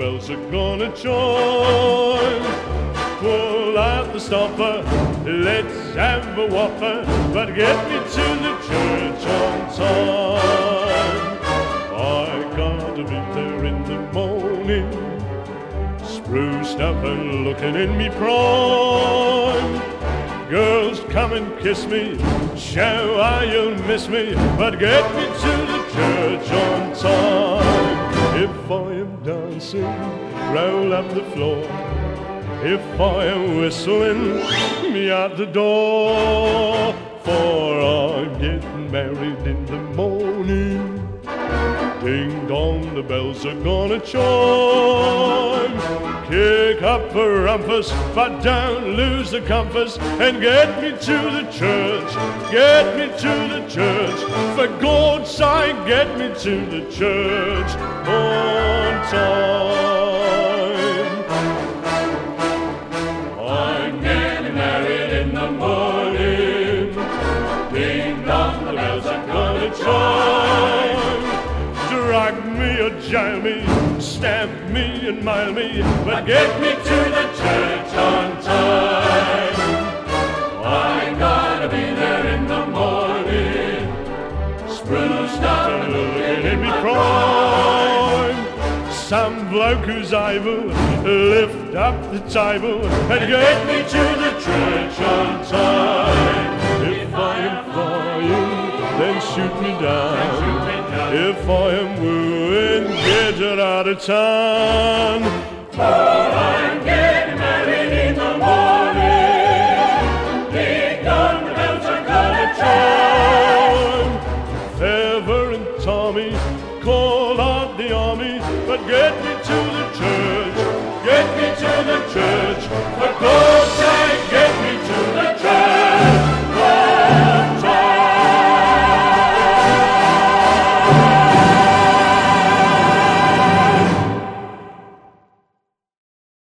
bells are gonna chime. Pull out the stopper, let's have a whopper, but get me to the church on time. I gotta be there in the morning, spruced up and looking in me prime. Girls, come and kiss me, show how you'll miss me, but get me to the roll up the floor. If I am whistling, me out the door. For I'm getting married in the morning. Ding dong, the bells are gonna chime. Kick up a rumpus, but don't lose the compass. And get me to the church, get me to the church. For God's sake, get me to the church on Drag me or jail me, stamp me and mail me, but get me to the church on time. I gotta be there in the morning, spruced up and looking in me prime. Some bloke who's able lift up the table and get me to the church on time. If I am flying, then shoot me down. If I am wooing, get it out of town. Oh, I'm getting married in the morning. Ding dong, the bells are gonna chime. Ever and Tommy call out the army, but get me to the church, get me to the